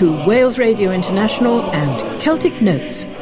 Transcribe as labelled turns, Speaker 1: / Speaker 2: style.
Speaker 1: to Wales Radio International and Celtic Notes.